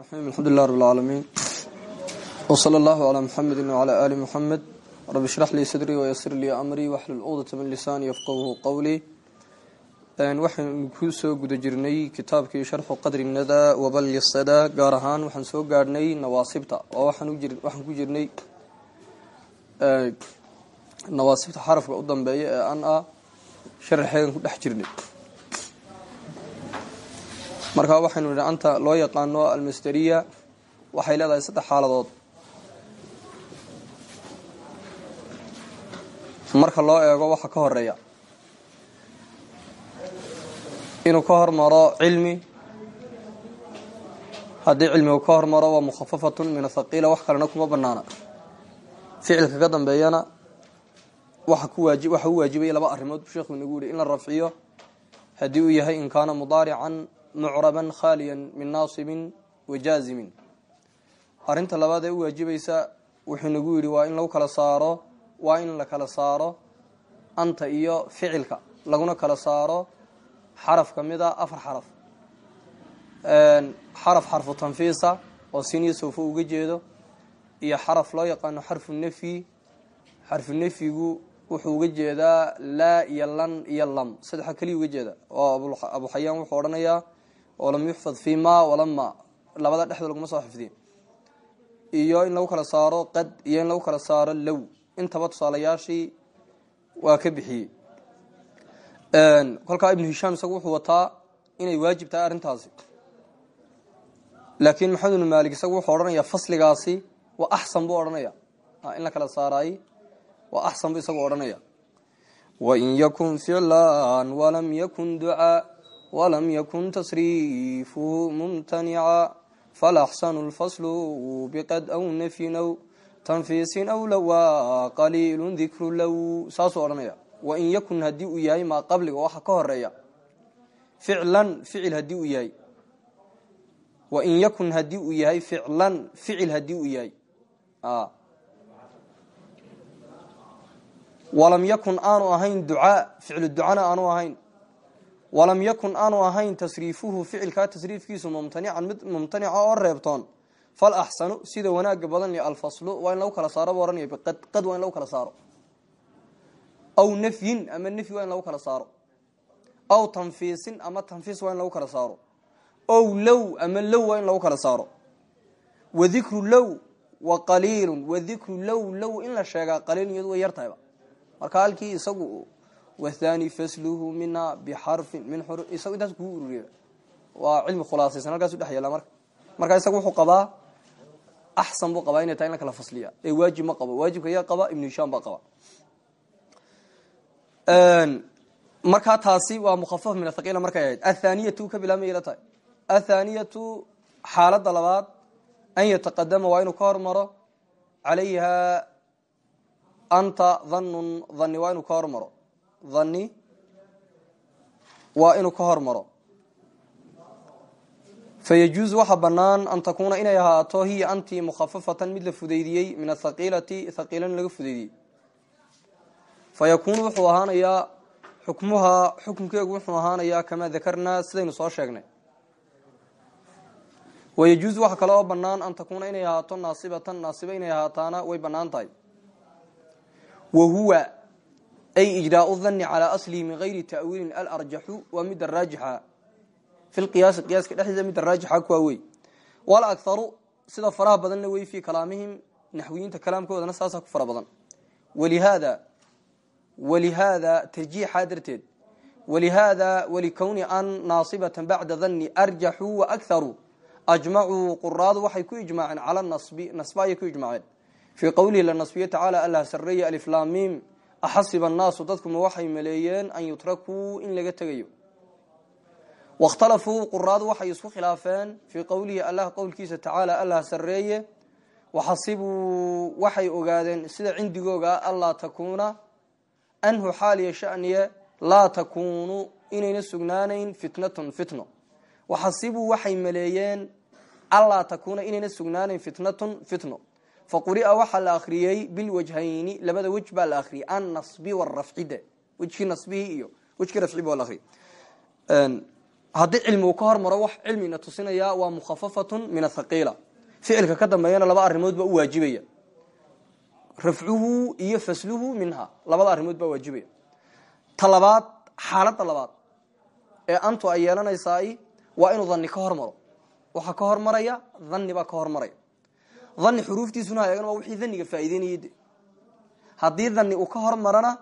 alxamdu lilah rab lcaalamiin wsala allahu calaa muxamedi wcalaa aali muxamed rabi shrax lii sadrii wayasir lii amrii waxlul cuqdata min lisaani yafqahu qowlii waxaynu ku soo guda jirnay kitaabkii sharxu qadri nada wabalyi sada gaar ahaan waxaan soo gaadhnay nawaasibta. Oo waxaan ku jirnay nawaasibta xarafka u dambeeya ee an ah sharaxeedan ku dhex jirnay markaa waxaynu anta loo yaqaano almasderiya waxay leedahay saddex xaaladood. Marka loo eego waxa ka horreeya inuu ka hormaro cilmi. Haddii cilmigu ka hormaro waa mukhafafatun min athaqiila wax kalena kuma banaana ficilka ka dambeeyana waxa u waajibaya laba arrimood. Sheekhu inagu yihi in la rafciyo haddii uu yahay in kaana mudaarican mucraban khaaliyan min naasibin wa jaazimin arrinta labaad ee u waajibaysa wuxuu nagu yidhi waa in lagu kala saaro waa in la kala saaro anta iyo ficilka laguna kala saaro xaraf ka mid a afar xaraf. Xaraf xarfu tanfiisa oo siniyo sawfo uga jeedo iyo xaraf loo yaqaano xarfu nafyi xarfu nafyigu wuxuu uga jeedaa laa iyo lan iyo lam saddexa keliya uga jeeda oo abu xayaan wuxuu odhanayaa oo lam yuxfad fi ma walama labada dhexdood laguma soo xifdiye iyo in lagu kala saaro qad iyo in lagu kala saaro low. Intaba tusaalayaashii waa ka bixiyey. Kolkaa ibnu hishaam isagu wuxuu wataa inay waajib tahay arrintaasi. Laakiin maxamed ibnu maalik isagu wuxuu odhanaya fasligaasi waa axsan buu odhanaya in la kala saaraay waa axsan buu isagu odhanaya wain yakun ficlan walam yakun ducaa walam yakun tasriifuhu mumtanica falaxsanu lfaslu biqad aw nafyin aw tanfiisin aw lawaa qaliilun dikru low saasuu odhanaya wain yakun haddii uu yahay maa qabliga waxa ka horreeya ficlan ficil haddii uu yahay wain yakun haddii uu yahay ficlan ficil haddii uu yahay walam yakun aanu ahayn ducaa ficlu ducana aanu ahayn walam yakun aanu ahayn tasriifuhu ficilkaa tasriifkiisu mumtanican mid mumtanica oo reebtoon fal axsanu sida wanaaga badan li alfaslu waa in lagu kala saaro bu ohanaya biqad qad waa in lagu kala saaro. Aw nafyin ama nafyi waa in lagu kala saaro. Aw tanfiisin ama tanfiis waa in lagu kala saaro. Ow low ama low waa in lagu kala saaro. Wadikru low wa qaliilun. Wadikru low low in la sheegaa qaliilun iyadu way yartahayba marka halkii isagu wathani fasluhu mina bixarfin min xur isagu intaas kuu ururiya waa cilmi khulaasaysan halkaasu dhex yaalla marka markaa isagu wuxuu qabaa axsan buu qabaa inay tahay in la kala fasliya ee waajib ma qabo waajibka yaa qaba ibnu hishaam baa qaba markaa taasi waa mukhafaf min athaqiila markay ahayd athaniyatu ka bilaabmay la tahay athaniyatu xaaladda labaad an yataqadama waa inuu ka hormaro calayha anta dhanun dhani waa inuu ka hormaro dhani waa inuu ka hormaro. Fayajuuzu waxa banaan an takuuna inay ahaato hiya anti mukhafafatan mid la fudaydiyey min athaqiilati thaqiilan laga fudaydiyey. Fayakuunu wuxuu ahaanayaa xukmuhaa xukunkeegu wuxuu ahaanayaa kamaa dakarnaa sidaynu soo sheegnay. Wayajuuzu waxa kale oo banaan an takuuna inay ahaato naasibatan naasiba inay ahaataana way bannaan tahay. Wa huwa ay ijraau dhanni calaa aslihi min gayri ta'wiilin alarjaxu waa midda raajixa fi lqiyaasi qiyaaska dhexdiisa midda raajixa kuwaa wey wal akharu sida faraha badanna wey fii kalaamihim naxwiyiinta kalaamkoodana saasaa ku fara badan walihaada walihaada tarjiixaa darteed walihaada walikowni an naasibatan bacda dhanni arjaxuu wa akharu ajmacuu quraadu waxay ku ijmaaceen cala nasbi nasba ayay ku ijmaaceen fii qowlihi la nasbiye tacaala allah sareeye aliflaamiim axasiba annaasu dadkuma waxay maleeyeen an yutrakuu in laga tegayo wakhtalafuu quraadu waxay isku khilaafeen fii qowlihi allah qowlkiisa tacaala allah sareeye waxasibuu waxay ogaadeen sida cindigooga allaa takuuna anhu xaaliya shaniye laa takuunu inayna sugnaanayn fitnatun fitno waxasibuu waxay maleeyeen allaa takuuna inayna sugnaanayn fitnatun fitno faquri'a waxaa la akriyey bilwajhayni labada wej baa la akriyay annasbi warafcide wejkii nasbihii iyo wejkii rafciba waa la akriyay haddii cilmigu ka hormaro wax cilmina tusinaya waa mukhafafatun min athaqiila ficilka ka dambeeyana laba arrimood baa u waajibaya rafcuhu iyo fasluhu minha labada arrimood baa waajibaya ta labaad xaaladda labaad ee antu ay yeelanaysaay waa inuu dhanni ka hormaro waxaa ka hormaraya dhanni baa ka hormaraya dhanni xuruuftiisuna ha eegan waa wixii dhanniga faa'iideynayay. De haddii uu ka hormarana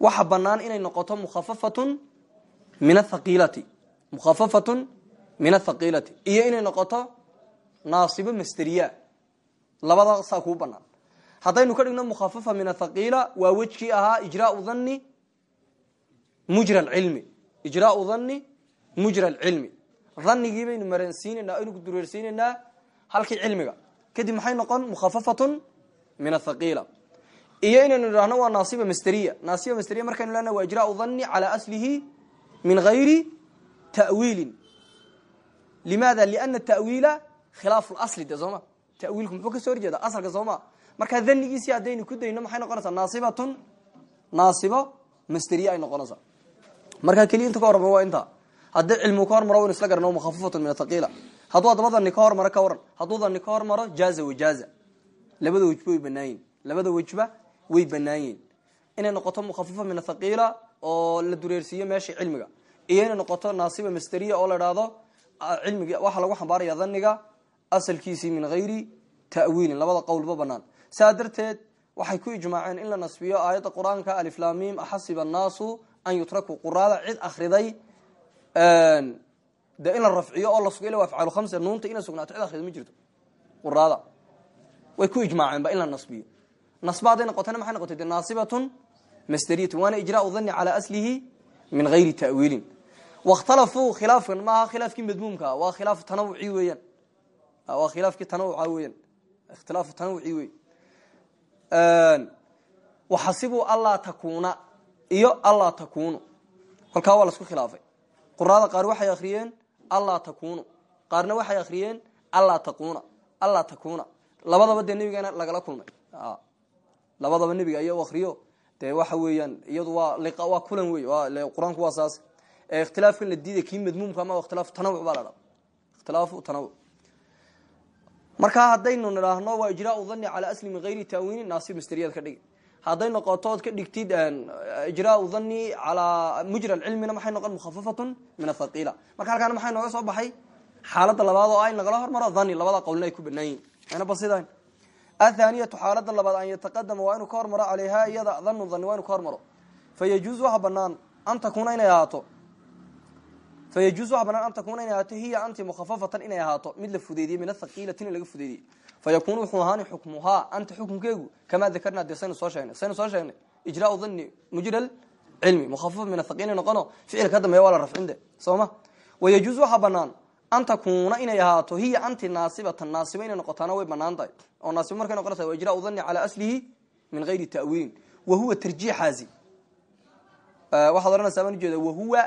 waxa banaan inay noqoto mukhafafatun min athaqiilati mukhafafatun min athaqiilati iyo inay noqoto naasibo masteriya. Labada saa kuu banaan haddaynu ka dhigno mukhafafa min athaqiila waa wejkii ahaa ijraau dhanni mujra alcilmi ijraau dhanni mujra alcilmi dhanigii baynu maransiinanaa aynu dureersiinaynaa halkii cilmiga kadib maxay noqon? Mukhafafatun min athaqiila iyo inaynu idhaahno waa naasiba masteriya. Naasiba masteriya markaynu lena waa ijraau dhanni calaa aslihi min gayri ta'wiilin limaada? Liana ta'wiila khilaafu lasli de sooma tawiilku muxuu ka soo horjeeda asalka sooma markaa dhanigiisi haddaynu ku dayno maxay noqonaysaa? Naasibatun naasibo masteriya ay noqonaysaa. Markaa keliya ka horma waa intaa haddii cilmigu ka hormaro waynu isla garano mukhafafatun min athaqiila hadduu haddaba dhanni ka hormaro ka waran hadduu dhanni ka hormaro jaaza wajaaza labada wejba way labada wejba way banaayiin inay noqoto mukhafafa min athaqiila oo la dureersiiyo meesha cilmiga. Iyo inay noqoto naasiba masteriya oo la idhaahdo cilmigi waxaa lagu xambaaraya dhaniga asalkiisii min gayri ta'wiilin. Labada qowlba banaan saa darteed waxay ku ijmaaceen in la nasbiyo aayadda qur'aanka aliflamim axasiba annaasu an yutrakuu quraada cid akriday de in la rafciyo oo la sugo ila afcaal khamsa nuunta inay sugnaato cid akrida ma jirto. Quraada. Way ku ijmaaceen ba in la nasbiyo. Nasba hadday noqotana maxay noqotay? Naasibatun masderiyatun waana ijraau dhanni calaa aslihi min gayri ta'wiilin. Wakhtalafuu khilaafkan maaha khilaafkii madmuumkaa waa khilaaf tanawuci weeyaan. Waa khilaafkii tanawuca weeyaan. Ikhtilaafu tanawuci wey waxasibuu allaa takuuna iyo allaa takunu kolkaa waa lasku khilaafay. Quraada qaar waxay akriyeen allaa takunu qaarna waxay akriyeen allaa taquna allaa takuna labadaba dee nebigeena lagala kulmay. Labadaba nebiga iya u akriyo dee waxa weeyaan iyadu waa waa kulan wey qur'aanku waa saas. Ikhtilaafkan la diiday kii madmuumka ama ikhtilaafu tanawuc baa la dhaa ikhtilaafu tanawuc markaa haddaynu nidhaahno waa ijraau dhanni calaa asli min gayri ta'wiinin naasib masteriyaad ka dhigi hadday noqoto ood ka dhigtid ijraau dhanni calaa mujra cilmina maxay noqon mukhafafatun min athaqiila marka halkaana maxay nooga soo baxay? Xaaladda labaad oo ay nagala hormaro dhani labada qowlina ay ku banaan yihiin ayna basidayn athaniyatu xaalada labaad an yataqadama waa inuu ka hormaro caleyha iyada dhanu dhani waa inu ka hormaro. Fayajuuz waxa banaan inay ahaato. Fayajuuz waxa banaan an takuuna inay ahaato hiya anti mukhafafatan inay ahaato. Mid la fudeydiyey min athaqiilati in laga fudeydiyey fayakunu wuxuu ahaani xukmuhaa anta xukunkeegu kamaa dakarnaa dee saynu soo sheegnay saynu soo sheegnay ijraau dhanni mujra cilmi mukhafafa min athaqiili noqono ficilka ka dambeeya waa la rafcinde soo ma wayajuuz waxa banaan an takuuna inay ahaato hiya anti naasibatan naasiba inay noqotaana way bannaan tahay oo naasiba markay noqonaysa waa ijraau dhanni calaa aslihi min gayri ta'wiilin wahuwa tarjiixaasi waxaad ohanaysaa baan ujeeda wahuwa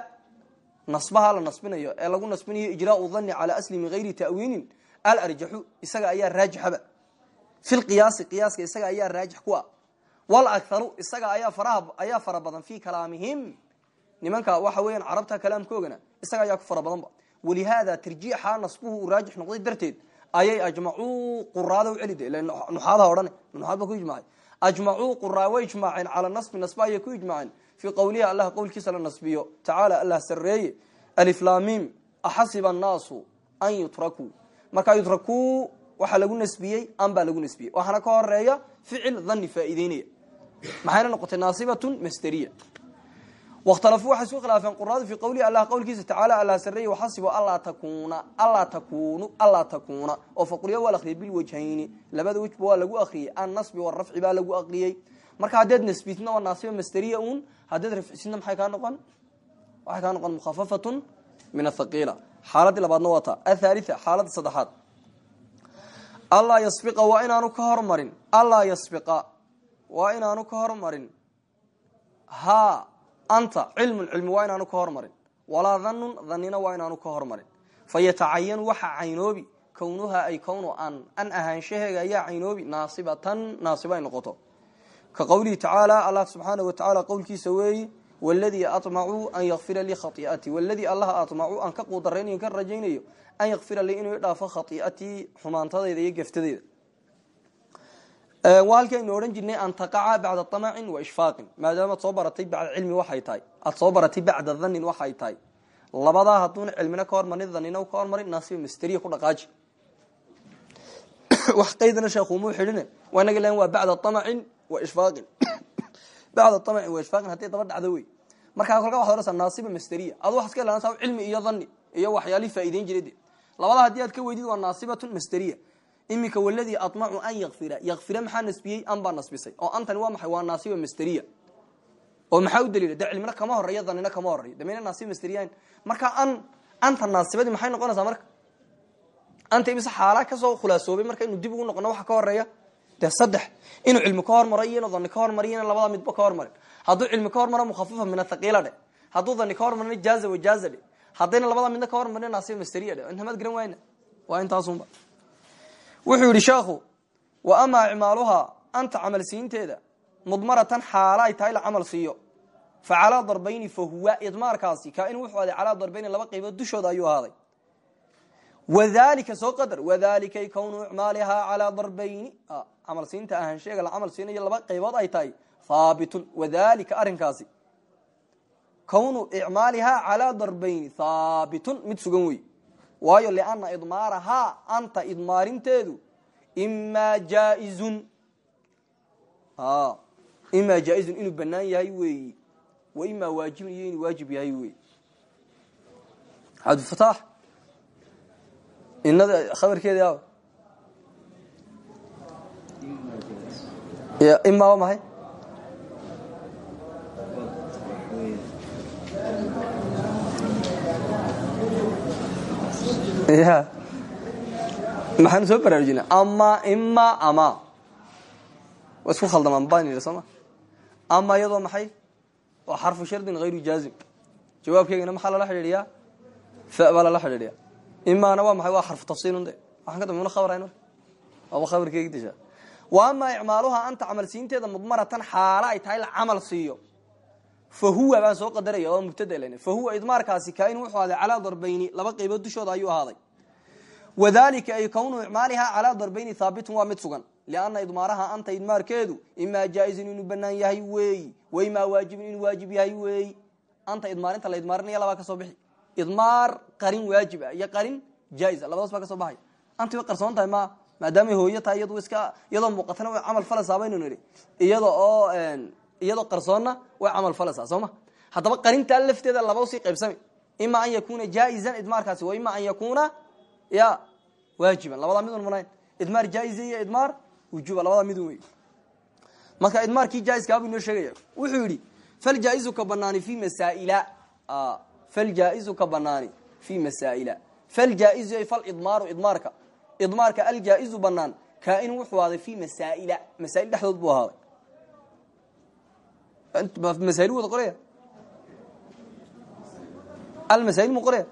nasbaha la nasbinayo ee lagu alarjaxu isaga ayaa raajixaba. Fi lqiyaasi qiyaaska isaga ayaa raajix ku ah. Walakharu isaga ayaa fara badan fi kalaamihim. Nimanka waxa weeyaan carabta kalaamkoogana isaga ayaa ku fara badanba walihaada tarjiixa nasbuhu raajix noqday darteed ayay ajmacuu quraada u celide nuxaadaha odhane nuxaad ba ku ijmaacay ajmacuu quraa way ijmaaceen nasbi nasba ku ijmaaceen. Fii qowlihi allah qowlkiisa la nasbiyo. Tacaala allah sareeye aliflamim axasiba annaasu an yutrakuu markaa yutrakuu waxaa lagu nasbiyey an baa lagu nasbiyey. Waxaana ka horreeya ficil dhani faa'iideynaya maxayna noqotay naasibatun masderiya wakhtalafuu waxay isku khilaafeen quraadu fii qowlihi allah qowlkiisa tacaala allah sareeye waxasibo allaa takuuna allaa takuunu allaa takuuna. Oo faquriya waa la akriyay bilwajhayni labada wejba waa lagu akriyey annasbi warafci baa lagu akriyey marka haddeed nasbitna waa naasiba masderiya un haddeed rafcisina maxay kaa noqon? Waxay kaa noqon mukhafafatun min athaqiila xaaladii labaadna waa taa athalitha xaaladda saddexaad. Allaa yasbiqa waa inaanu ka hormarin. Allaa yasbiqa waa inaanu ka hormarin. Haa anta cilmun cilmi waa inaanu ka hormarin. Walaa dhanun dhanina waa inaanu ka hormarin. Fayatacayanu waxa caynoobi kownuha ay kownu an an ahaanshaheega ayaa caynoobi naasibatan naasiba ay noqoto. Ka qowlihi tacaala allah subxaanah wa tacaala qowlkiisa weeyi wladii amacuu an yakfira lii khaiatii wladii allaha amacuu aan ka quudaraynayo ka rajaynayo an yakfira lii inuu idhaafo khaiatii xumaantadayda iyo geftadayda halkaynu odhan jirnay an taqaca bacda amacin waishfaaqin maadaamaad soo baratay bada cilmi waxay tahay aada soo baratay bacda danin waxay tahay labadaa haduuna cilmina ka hormarin danina ka hormarin naasiba masteriya ku dhaqaaji wax qaydana sheekhuumuu xidhin waa inaga bacda amacin wa ishfaaqin hadday daba dhacdo wey markaa kolka waxad orasa naasiba masteriya adu waxad ka ilaalinaysaa cilmi iyo dhani iyo waxyaalihii faa'ideyn jiray de labadaa haddii aad ka weydid waa naasibatun masteriya iminka waladii amacu an yakfira yakfira maxaa nasbiyey an baa nasbisay oo antani waa maxay waa naasiba masteriya oo maxaa u daliila de cilmina kama horreeya dhanina kama horeeyo dameyna naasiba masteriyan marka an anta naasibadii maxay noqonaysaa marka anta imise xaalaa ka soo khulaasoobay marka inu dib ugu noqono waxa ka horreeya dee saddex inuu cilmi ka hormaro iyo inuu dhani ka hormariyo ina labada midba ka hormarin hadduu cilmi ka hormaro mukhafifa min athaqiila dhe hadduu dhani ka hormarina jaaza wajaaza dhe haddayna labada midna ka hormarin naasiba masteriya dhe intamaad garan wayna waa intaasunba wuxuu yidhi sheekhu wa amaa icmaaluhaa anta camal siinteeda? Mudmaratan xaala ay tahay la camal siiyo. Fa calaa darbayni fa huwa. Idmaarkaasi kaain wuxuu aday calaa darbayni laba qaybood dushooda ayuu ahaaday. Wadalika soo qadar camal siinta ahansheega la camal siinayo laba qaybood ay tahay. Haabitun wadalika arrinkaasi. Kownu icmaalihaa calaa darbayni haabitun mid sugan wey waayo liana idmaarahaa anta idmaarinteedu imaa jaaizun. Imaa jaaizun inuu banaan yahay weeyi wa imaa waajibun iyo inuu waajib yahay weeyi cabdifataax inada khabarkeedi a imaa waa maxay? Ya maxaanu soo baraarujina ama ima ama. Waa isku baan yidhi sooma ama iyadoo maxay? Waa xarfu shardin hayru jaazim. Jawaabkeygana maxaa lala xidhiidhiyaa? Fa baa lala xidhiidhiya imaana waa maxay? Waa xarfu tafsiilun waxaan ka dambe muna khabrayn marka waaba khabarkeygi disha wa ama icmaaluha anta camal siinteeda mudmaratan xaala ay tahay la camal siiyo. Fa huwa baan soo qadaraya waa mubtada len fa huwa idmaarkaasi kaain wuxuu ahaaday calaa darbayni laba qaybood dushooda ayuu ahaaday. Wadalika ay kownu icmaalihaa calaa darbayni haabitun waa mid sugan lianna idmaaraha anta idmaarkeedu imaa jaaizun inuu banaan yahay weeyi wa imaa waajibun inuu waajib yahay weeyi. Anta idmaarinta la idmaarinaya labaa ka soo bixi. Idmaar qarin waajib ah iyo qarin jaaiza labadaas maadaamay hooyo tahay iyad iska iyadoo muuqatana way camal falaysaa baynu nidhi. Iyada oo iyadoo qarsoonna way camal falaysaa soo ma haddaba qarintaa lafteeda laba u sii qaybsami. Ima an yakuna jaaizan idmaarkaasi wa ima an yakuna ya waajiban. Labadaa midun munayn idmaar jaaiza iyo idmaar wujuba labadaa midun wey marka idmaarkii jaaiskaabuu inoo sheegaya. Wuxuu yidhi faljaa'izu ka banaani fi masaaila. Faljaa'izu ka banaani fi masaa'ila. Faljaa'izu ay falidmaaru idmaarka idmaarka aljaa'izu banaan kaain wuxuu ahaaday fi masaa'ila. Masaa'il dhexdood buu ahaaday. Masaa'il wada qoraya? Almasaa'il mu qoraya?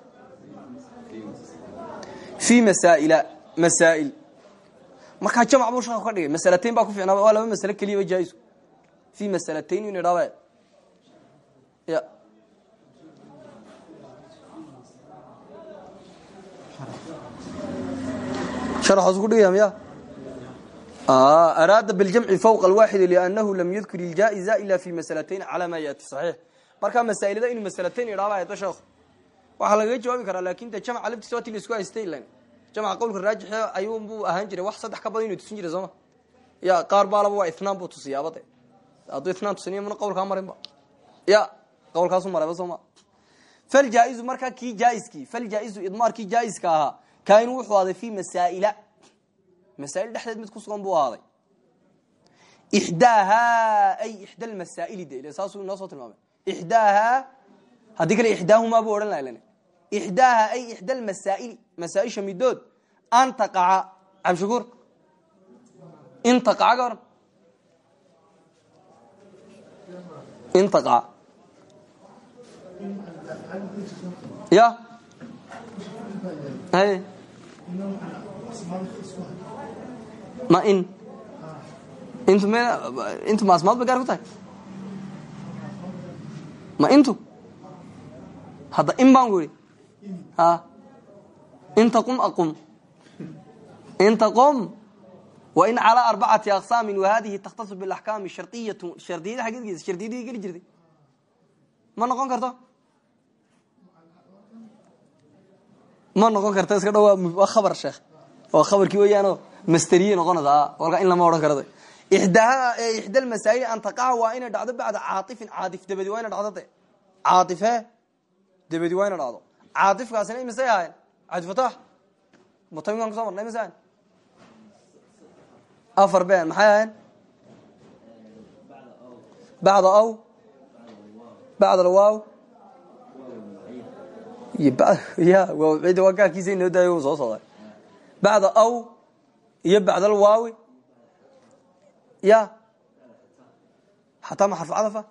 Fi masaa'ila masaa'il. Markaa jamc buu sheekhu ka dhigay. Masalatayn baa ku ficnaa waa laba masale keliyaba fi masalatayn in idhaaba ya hos kudhigaya miya araada biljamci fowqa alwaaxidi liannahu lam yadkur iljaa'iza ila fi masalatayn calaa maa yaati saxiix markaa masaa'ilada inuu masalatayn idhaaba ayto sheekhu waxaa lagaga jawaabi karaa laakin de jamca laftiisa waatii la isku haystay ilan jamca qowlka raajixi ayuunbuu ahaan jiray wax saddex ka badan inuu tusin jiray sooma ya qaar baalaba waa itnaan buu tusiyaaba de hadduu itnaan tusiniy muna qowlkaa marinba ya qowlkaasu marayba sooma faljaa'izu markaa kii jaa'iskii faljaa'izu idmaarkii jaa'iska ahaa kain wuxuu ahaaday fi masaa'ila. Masaa'il dhexdeed mid ku sugan buu ahaaday ixdaahaa ay ixda lmasaa'ili de saasuu inoo soo tilmaamay. Ixdaahaa haddii kale ixdaahumaa buu odhan laha lan ixdaahaa ay ixda lmasaa'ili masaaisha midood an taqaca cabdishakuur in taqaca ka oran in taqaca ma in. Intu me intu ma asmaad ba gaar ku tahay? Ma intu hadda in baan ku idhi inta qum aqum. Inta qom wa in calaa arbacati aqsaamin wa hadihi takhtasu bilaxkaami shardiyatu shardiyada xaggeedgiisa shardiyadii geli jirtay. Ma noqon karto ma noqon karto iska dha waa khabar sheekh waa khabarkii weeyaanoo masteriye noqonaysa walkaa in lama odhan karada ixdaa ixda lmasaa'il an taqaca waa inay dhacdo bacda caatifin caatif dabadi waa ina dhacdo dabadi waa ina dhacdo. Caatifkaasina imisay ahayn cabdifataax mutamikan kuso marna imise ahayn afar ben maxay ahayn bacda aw. Bacd alwaaw ya waa gaarkiisa inoo daayo soo socda bacda aw iyo bacd alwaawi ya xataa ma xarfu cadafa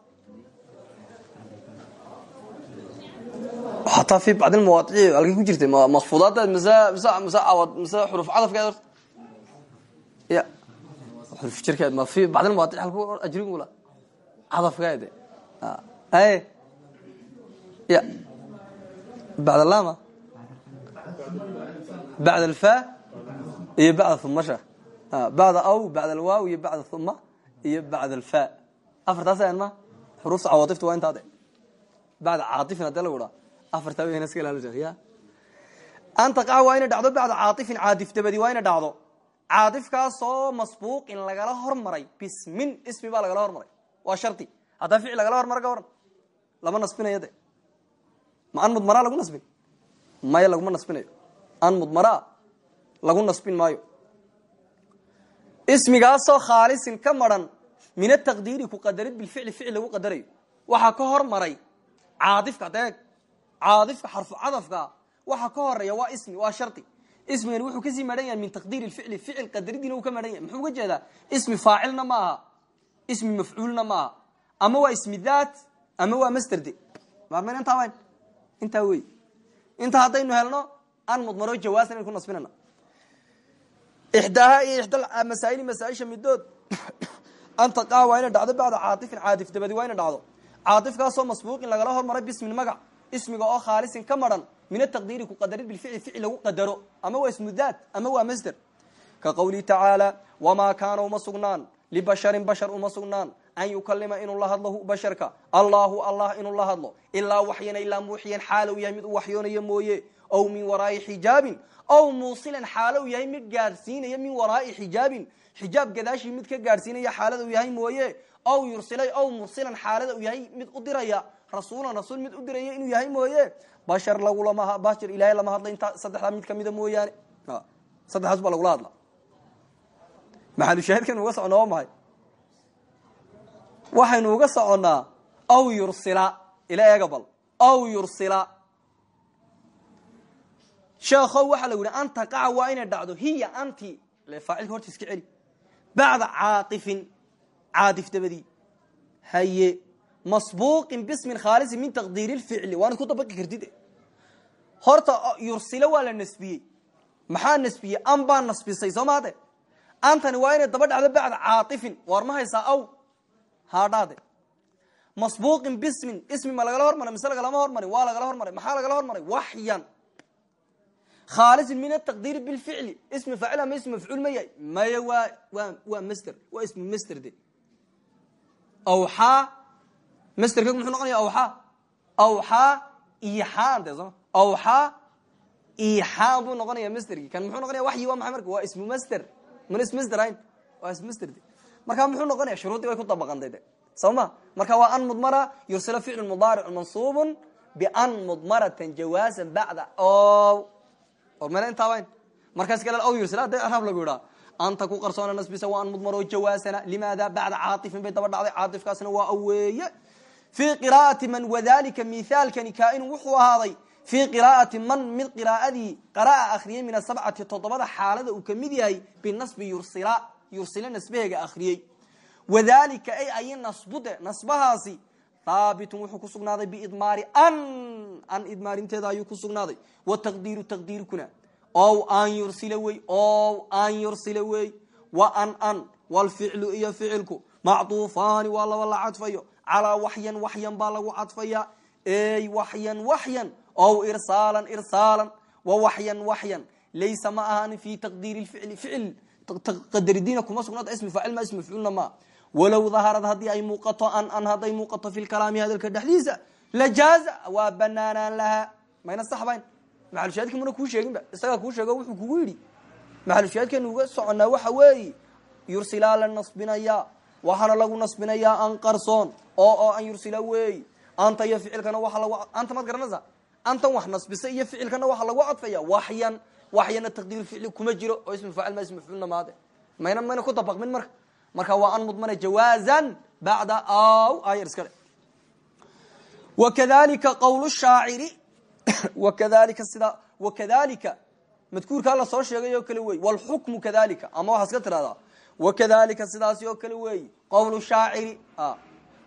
xataa fi bacd lmawaadici halkay ku jirtay makfuudaaddeed mise mise mise awad mise xuruf cadafkeed ya. Xuruf jirkeed ma fi bacd lmawaadic halku ajrigula cadafkeed aye ya bacd lama bacd alfa iyo bacda humasha bacda aw bacd alwaaw iyo bacda huma iyo bacd alfa afartaas ayan ma xuruufta cawaatifta waa intaade bacda caatifin hadee lagu dhaa afartaa wayna iska ilaali ya an taqaca waa inay dhacdo bacda caatifin caadif dabadi waa inay dhacdo caatifkaasoo masbuuqin lagala hormaray bismin ismi baa lagala hormaray waa ma an mudmaraa lagu nasbin? Maya laguma nasbinayo. An mudmaraa lagu nasbin maayo. Ismigaasoo khaalisin ka maran min ataqdiiri ku qadarid bilficli ficil lagu qadarayo. Waxaa ka hormaray caaifka deeg caaifka xarfu cadafka waxa ka horreeya waa ismi waa shardi ismigani wuxuu ka sii maran yahay min taqdiiri ficli ficil qadaridiina uu ka maran yahay. Muxuu uga jeedaa? Ismi faacilna ma aha. Ismi mafcuulna ma aha. Ama waa ismi daat ama waa masderde maarmen intaa wey intaa haddaynu helno an mudmaro jawaasan aynu ku nasbinana ixdaaha iyo ixda masaaili masaaisha midood. An taqaa inay dhacdo bacda caatifin caadif dabadi waa inay dhacdo. Caatifkaasoo masbuuqin lagala hormaray bismin magac ismiga oo khaalisin ka maran min ataqdiiri ku qadarid bilficli ficil lagu qadaro. Ama waa ismu daat ama waa masder. Ka qawlihi tacaala wamaa kaana uma sugnaan libasharin bashar uma sugnaan an yukalima inuu la hadlo basharka allahu allah inuu la hadlo ilaa waxyana ilaa muuxiyan xaalow yahay mid u waxyoonayo mooye ow min waraai xijaabin ow muusilan xaalow yahay mid gaadhsiinaya min waraai xijaabin xijaab gadaashii mid ka gaadhsiinaya xaalada u yahay mooye ow yursilay ow mursilan xaalada u yahay mid u diraya rasuulan rasuul mid u diraya inuu yahay mooye bashar lagulama bashar ilaahay lama hadla intaa saddexdaa mid kamida mooyaane saddexdaas baa lagula hadla maxalushaahidkan uga socnaa waa waxaynu uga soconnaa aw yursila ila eega aw yursila. Sheekhow waxaa lagu yihi an taqaca waa inay dhacdo hiya anti. Faacilka horta iska celi. Bacda caatifin caatif dabadii haye masbuuqin bismin khaalisi min taqdiiri lficli waana ku dabaqi kartid. Horta yursilo waa la nasbiyey. Maxaa nasbiyey? An baa nasbisay soo maade antani waa inay daba dhacdo bacda caatifin waar aw haadhaade. Masbuuqin bismin ismi ma lagala hormaray mise lagalama hormarin waa lagala hormaray maxaa lagala hormaray? Waxyan. Khaalisin min ataqdiiri bilficli ismi faacil ama ismi mafcuul ma yahay. Maya waa waa waa masder waa ismi masder de. Awxaa masderka muxuu noqonaya awxaa awxaa ixaan de soma awxaa ixaan buu noqonaya masderkii kan muxuu noqonaya waxyi waa maxay marka? Waa ismu masder mana ismu masder ahayn. Waa ismu masder de markaa muxuu noqonaya shuruuddii way ku dabaqantay de. Marka waa an mudmara yursila ficlu mudaaric mansuubun bian mudmaratan jawaasan bacda o ormele intaaban markaas kale aw yursila hadee araab lagu yidhaa anta ku qarsoona nasbisa waa an mudmaro jawaasana limaada bacda caatifin bay daba dhacday caatifkaasna waa aweeye fii qiraa'ati man wadalika mithaalkani kaainu wuxuu ahaaday fii qiraa'ati man mid qiraa'adii qara'a akhriyey min asabcati toddobada xaalada uu ka mid yahay binasbi yursila yursila nasbaheega akhriyey wadalika ay ay nasbude nasbahaasi haabitun wuxuu ku sugnaaday biidmaari an an idmaarinteeda ayuu ku sugnaaday. Wataqdiiru taqdiirkuna ow an yursila wey ow an yursila wey wa an an walficlu iyo ficilku. Macduufaani waa laba la cadfayo. Calaa waxyan waxyan baa lagu cadfaya. Ey waxyan waxyan ow irsaalan irsaalan. Wa waxyan waxyan laysa ma ahanin fi taqdiiri ficli ficil qadaridiina kuma sugnaata ismi faacil ma ismi mafcuulna ma. Walow daharad haddii ay muuqato an an hadday muuqato fi lkalaami hadalka dhexdiisa lajaaza waa banaanaan lahaa mayna saxbayn maxalushaadki muna kuu sheeginba isagaa kuu sheego wuxuu kugu yidhi maxalushaadkeenu uga soconaa waxa weeye yursilaa la nasbinayaa waxaana lagu nasbinayaa an qarsoon. Oo oo an yursila weey anta iyo ficilkana waa anta maad garanaysa antan wax nasbisa iyo ficilkana waxa lagu cadfaya waxyan waxyana taqdiir ficli kuma jiro oo ismi faacil ma ismi mafcuulna maade. Mayna mayna ku dabaqmin marka. Marka waa an mudmana jawaazan bacda aw ayar iskale wakadalika qowl shaaciri wakadalika sida wakadalika madkuurkaa la soo sheegay oo kale wey wlxukmu kadalika ama waxaa iska tirahdaa. Wakadalika sidaasi oo kale weeyi qowl shaaciri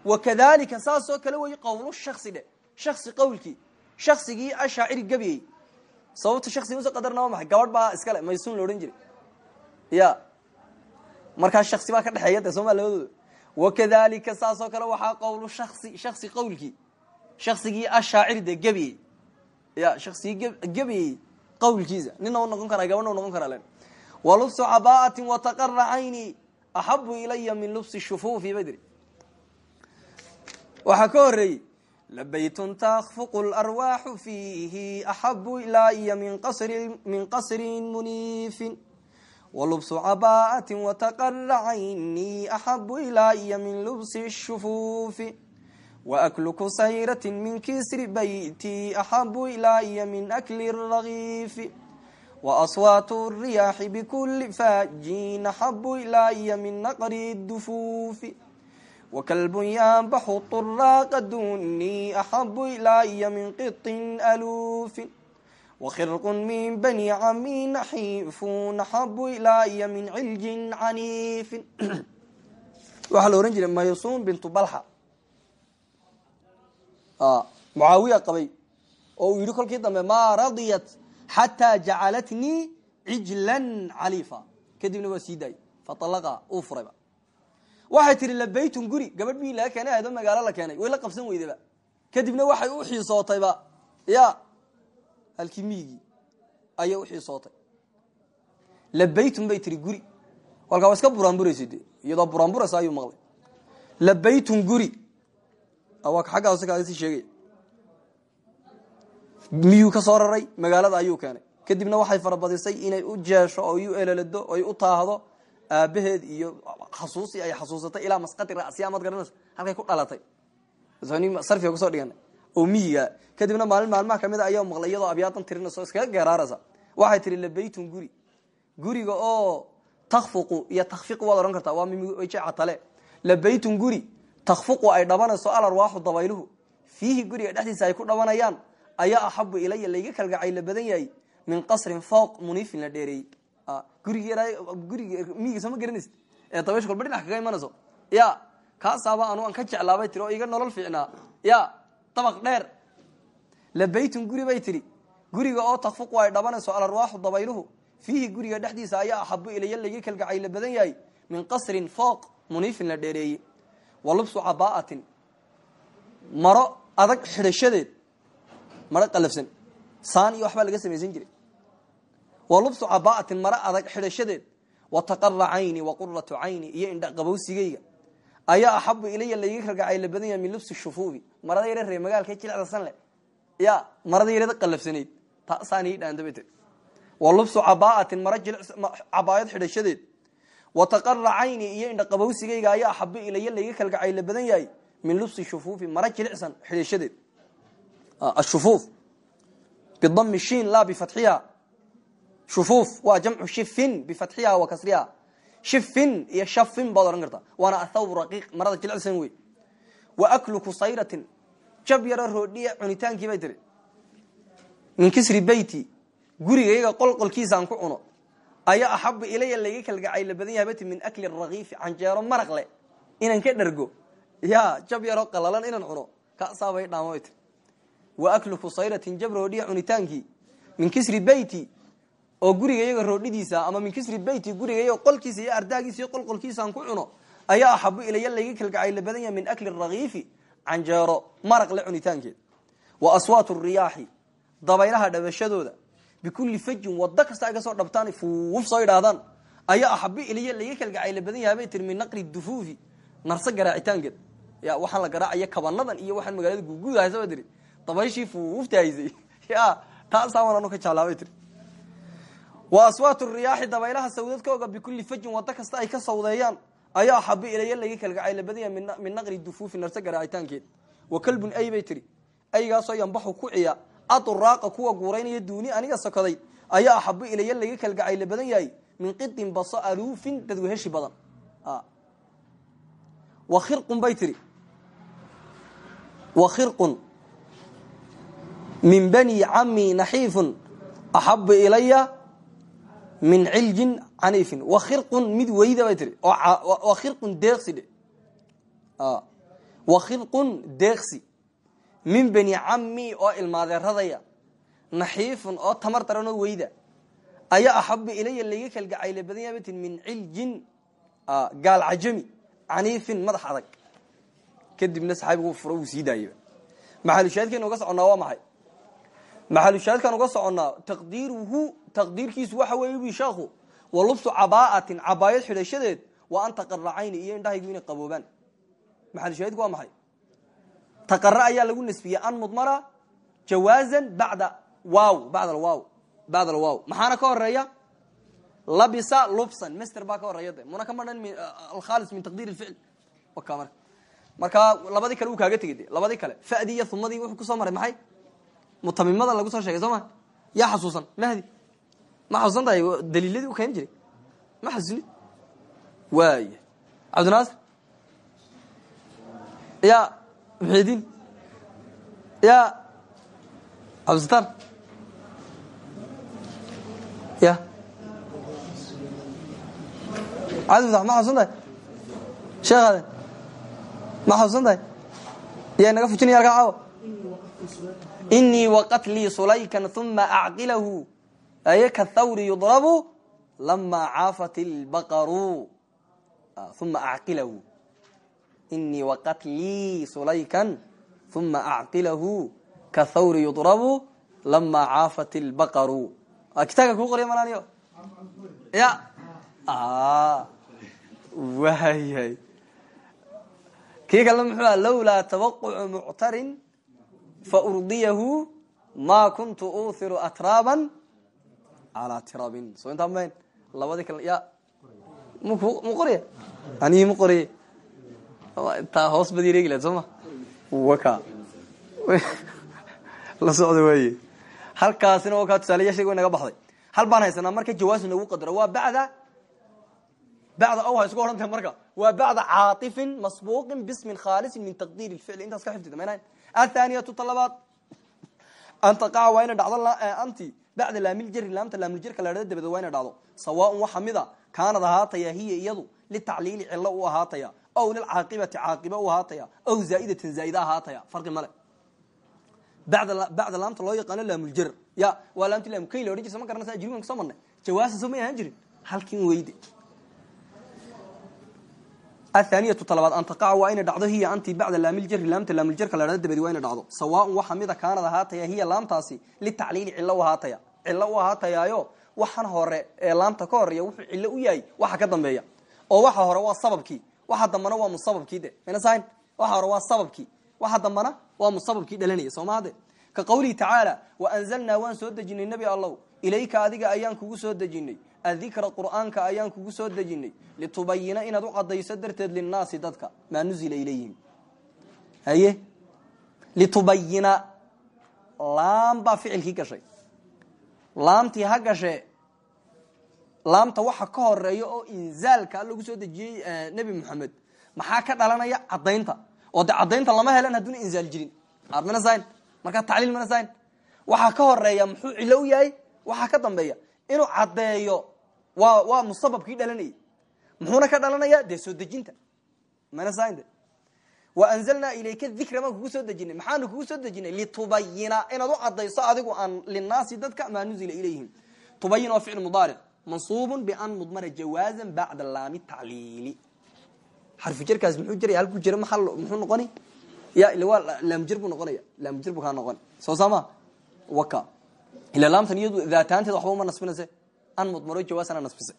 wakadalika saas oo kale weeyi qowl shaksi dhe. Shaksi qawlkii shaksigii ashaaciri gebiyey sababta shaksiga usa qadarna waa maxay? Gabadh baa iskale maysuun la odhan jiray. Ya markaa shaksi baa ka dhexeeya de sooma labadooda. Wakadalika saas oo kale waxaa qowlu shasi shaksi qawlkii shaksigii ashaaciri de gebiyey ya shaksigii gebiyey qawlkiisa nina u noqon karaa gabadhna u noqon karaa len wa lubsu cabaaati wataqara cayni axabu ilaya min lubsi shufuufi badri. Waxaa ka horeeyey labaytun takfuqu larwaaxu fiihi axabu ilaya min qasrin muniifin walubsu cabaaati wataqara cayni axabu ilaya min lubsi shufuufi waaklu kusayrati min kisri bayti axabu ilaya min akli ragiifi waaswaatu riyaaxi bikuli faajin axabu ilaya min naqri dufuufi wakalbun yanbaxu طuraaqa duni axabu ilaya min qiطin aluufin wakhirqun min bani cami naxiifun axabu ilaya min ciljin caniifin waxaa la ohan jiray maysuun bintu balxa mucaawiya qabay oo uu yidhi kolkii dambe maa radiyat xataa jacalatnii cijlan caliifa kadibna waa sii waxay tihi labaytun guri gabadh bii laga keenay ahayd oo magaalo la keenay. Way la qabsan weydaba kadibna waxay u xiisootayba ya halkii miyigii ayay u xiisootay. Labaytun bay tihi guri. Walkaa waa iska buraanburaysa de iyadoo buraanburaysa ayuu maqlay. Labaytun guri. Waa xagga hoose kaaga sii sheegaya miyuu ka soo raray? Magaalada ayuu keenay. Kadibna waxay farabadisay inay u jeesho oo u elelado oy u taahdo aabaheed iyo xasuusi ay xasuusatay ilaa masqati rasiya maad garanaysa halkay ku dhalatay. Sarfiga ku soo dhigana oo miyiga kadibna maalin maalmaha ka mid a ayaa maqlay iyadoo abyaadan tirinayso iskaga geeraaraysa waxay tihi labaytun guri. Guriga oo takfuqu iyo takfiqu waad odhan kartaa waa mimjecatale labaytun guri takfuqu ay dhabanayso alarwaaxu dabayluhu fiihi guriga dhexdiisa ay ku dhabanayaan ayaa axabu ilaya layga kalgacayla badan yahay min qasrin fooq muniifin la dheereeyey gurig guriga miyiga soo ma garanaysa ee dabaysha kolba dhinac kaga imanayso ya kaasaaba anu aan ka jeclaabay tiri oo iga nolol fiicnaa ya dabaq dheer labaytun guri bay tihi guriga oo takfuqu ay dhabanayso alarwaaxu dabayluhu fiihi guriga dhexdiisa ayaa axabu ilaya layga kalgacayla badan yahay min qasrin fooq muniifin la dheereeyey wa lubsu cabaatin maro adag xidhashadeed maro qalafsan saan iyo waxbaa laga samaysan jiray wa lubsu cabaatin maro adag xidhashadeed. Wa taqara cayni wa quratu cayni iyo indha qabowsigayga. Ayaa axabu ilaya layga kalgacayla badan yahay min lubsi shufuufi marada yare ree magaalka jilecdasan leh. Ya marada yarada qalafsanayd. Taasaan ii dhaandabate wa lubsu cabaatin maro cabaayad xidhashadeed. Wa taqara cayni iyo indha qabowsigayga ayaa axabu ilaya layga kalgacayla badan yahay min lubsi shufuufi maro jilicsan xidhashadeed. Ashufuuf. Bidami shin laa bifatxiha shufuuf waa jamcu shifin bifatxiha wa kasriha. Shifin iyo shafin baad odhan kartaa waana athawb raqiiq marada jilicsan wey wa aklu kusayratin jab yaro roodhiya cunitaankii bay tiri. Min kisri beyti gurigayga qolqolkiisaan ku cuno. Ayaa axabu ilaya layga kalgacayla badan yahay min akli rakiifi canjeero maraq leh. Inaan ka dhergo ya jab yaroo qalalan inaan cuno. Kaasaabay dhaamo wa aklu kusayratin jab roodhiya cunitaankii. Min kisri beyti oo guriga iyaga roodhidiisa ama min kisri beyti qolkiisa iyo ardaagiisa iyo qolqolkiisaan ku cuno ayaa axabu ilaya layga kalgacayla badan yahay min akli rakiifi canjeero maraq le cunitaankeed. Wa aswaat riyaaxi dabaylaha dhabashadooda bikulli fajin wado kasta ay ka soo dhabtaan fuuf soo idhaahdaan ayaa axabu ilaya layga kalgacayla badan yahay bay naqli dufuufi narse garaacitaankeed. Ya waxaan la garaacaya kabanadan iyo waxaan magaalada guguudahaysa ba tiri. Dabayshii fuufta haysay ya taasaawan anu ka jeclaabay tiri wa aswaat riyaaxi dabaylaha sawdadkooga bikulli fajin wado kasta ay ka sawdeeyaan. Ayaa axabu ilaya laga kalgacayla badan yahay min naqli dufuufi narse garaacitaankeed wa kalbun ay bay tiri. Aygaasoo yambaxu ku ciya. Aduraaqa kuwa guuraynaya duuni aniga sokoday. Ayaa axabu ilaya laga kalgacayla badan yahay. Min qidin baso aluufin dad weheshi badan wa khirqun bay tiri. Wa khirqun. Min bani cami naxiifun. Axabu ilaya min ciljin caniifin wa khirqun mid weyda bay tiri wa khirqun deeqsi dhe wa khirqun deeqsi. Min bani cami oo ilmaadeeradaya. Naxiifun oo tamar daran oo weyda. Ayaa axabu ilaya layga kalgacayla badan yahay bay tiri min ciljin gaal cajami caniifin madax adag. Kadibna saxaabigu furo wuu sii maxalushaadkeenu uga soconnaa waa maxay? Maxalushaadkan uga soconnaa taqdiiruhu taqdiirkiisu waxa weeye ui sheekhu wa lubsu cabaa'atin wa an taqara cayni iyo indhahaygu inay qaboobaan. Maxalushaadku waa maxay? Taqare ayaa lagu nasbiyey an mudmara jawaazan bacda waaw bacd alwaaw bacd alwaaw maxaana ka horreeya labisa lubsan master baa ka horreeya muna ka madhan alkhaalis min taqdiir ilficl waka marka. Markaa labadii kale uu kaaga tegey de kale. Fadii iyo humadii wuxuu ku soo maray maxay? Mutamimada lagu soo sheegay soo ma? Yaa xasuusan mahdi ma xasuusan tahay daliiladii u keeni jiray ma xasuusnid waaya cabdinaasir ya muxidiin ya cabdisataar ya cabdi ma xasuusan tahay sheekhaade ma xasuusan tahay yaa naga fujinaya alkaa caawa inii waqatlii sulaykan uma acqilahu aye kathawri yudrabu lamaa caafat ilbaqaru uma acqilahu inii waqatlii sulaykan uma acqilahu kathawri yudrabu lamaa caafat ilbaqaru kitaabka kuu qorya malaaniyo ya. Waayay kii kale muxuu aha lawlaa tawaqucu muctarin faurdiyahu ma kuntu uhiru atraaban calaa tirabin. Soo intaa mayn labadii kale ya mu qorya anigi mu qorye intaa hoos badi reegi lahed soo ma? Waka. La socda waaye. Halkaasina wakaa tusaalayaashayga way naga baxday. Hal baan haysanaa marka jawaasu nagu qadaro. Waa bacda bacda ow ha isku odhan tahay marka. Waa bacda caaطifin masbuuqin bismin khaalisin min taqdiir اlficl intaas ka xifdida maynayn athaniyatu talabaad an taqaca waa ina dhacdo anti bacda laamiljari laamta laamiljarka la dhada dabadeed waa ina dhacdo sawaaun waxa mida kaanad ahaataya hiya iyadu litacliili cilo u ahaataya ow lilcaaqibati caaqiba u ahaataya ow zaa'idatan zaa'ida ahaataya farqi male bacda laamta loo yaqaano laamuljar ya waa laamti laamkay la odhan jirsa ma garanaysa ajriban ka soo marnay jawaasa soo may ahaan jirin halkin weyde athaniyatu talabaad an taqaca waa ina dhacdo hiya anti bacda laamiljari laamta laamiljarka la dhada dabadi waa ina dhacdo sawaaun waxa mida kaanad ahaataya hiya laamtaasi litacliili cilo u ahaataya cilo u ahaatayaayo waxan hore ee laamta ka horreeya wuxuu cilo u yahay waxa ka dambeeya oo waxa hore waa sababkii waxa dambana waa musababkii de maynasahayn waxa hore waa sababkii waxa dambana waa musababkii dhalanaya soo mahade ka qawlihi tacaala waanzalnaa waan soo dejinay nebi allow ilayka adiga ayaan kugu soo dejinay adikra qur'aanka ayaan kugu soo dejinay litubayina inaad u cadayso darteed linnaasi dadka maa nuzila ilayhim. Haye? Litubayina laam baa ficilkii gashay. Laamtii ha gashe laamta waxa ka horreeya oo inzaalka lagu soo dejiyey nebi moxamed maxaa ka dhalanaya cadaynta oo de cadaynta lama helan hadduuna inzaal jirin. Sayn? Markaa mana sayn? Waxaa ka horreeya muxuu cilo u yahay? Waxaa ka dambeeya inuu caddeeyo waa waa musababkii dhalanayay muxuuna ka dhalanaya dee soo dejinta. Mana sayn de wa anzalnaa ilayka dikra maan kugu soo dejinay. Maxaanu kugu soo dejinay? Litubayina inaad u cadayso adigu aan linaasi dadka maa nuzila ilayhim. Tubayin waa ficil mudaaric mansuub ban mudmara jawaaza bacda laami tacliili. Xarfujarkaas muxuu jiraya halkuu jira maal muxuu noqoni ya waa laamjir buu noqonaya. Laamjir buu kaa noqoni soo saama? Waka ila laamtan iyadu daataanteed waxba uma nasbinayse an mudmaro jawaasana nasbisay.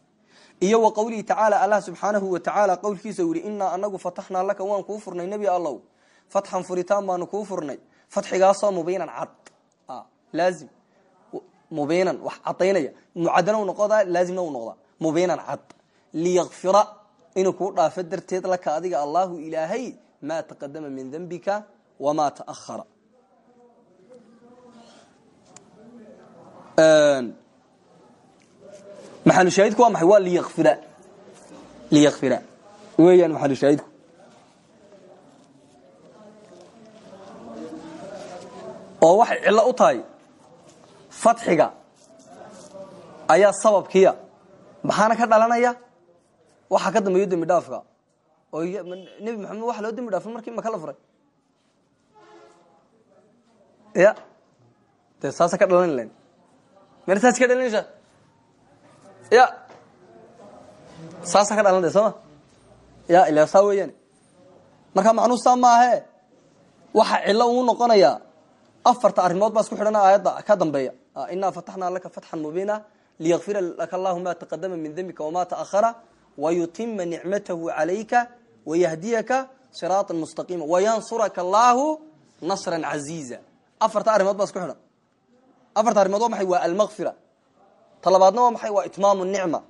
Iyo wa qawlihi tacaala allah subxaanahu wa tacaala qowlkiisa u yihi anagu fataxnaa laka waan kuu furnay nebi allow fatxan furitaan baanu kuu furnay. Fatxigaasoo mubiinan cad. Laazim. Mubiinan wax cadaynaya mucadana u noqodaa laazimna u noqdaa. Mubiinan cad. Liyakfira inuu kuu dhaafo darteed laka adiga allahu ilaahay maa taqadama min dembika wamaa taahara maxalushaahidku waa maxay? Waa liyakfira weeyaan maxalushaahidku oo waxay cillo u tahay. Fatxiga ayaa sababkiya maxaana ka dhalanaya? Waxaa ka dambeeyo dembi dhaafka. Oo nebi maxamed waxa loo dembi dhaafay markii maka la furay? Ya. Dee saasa ka dhalan len mer saas ka dhalanaysa ya. Saasa ka dhalan de sooma ya ila saa weeyaan. Marka macnuu saa maahe? Waxa cillo uu noqonayaa afarta arrimood baa isku xidhana aayadda ka dambeeya. Inaa fataxnaa laka fatxan mubiina liyakfira laka allahu ma taqadama min dembika wama taahara wayutima nicmatahu calayka wayahdiyaka siraata mustaqiima wayansuraka allahu nasran caziiza afarta arrimood baa isku xidhan. Afarta arrimood waa maxay? Waa ta waa maxay? Waa itmaamu nicma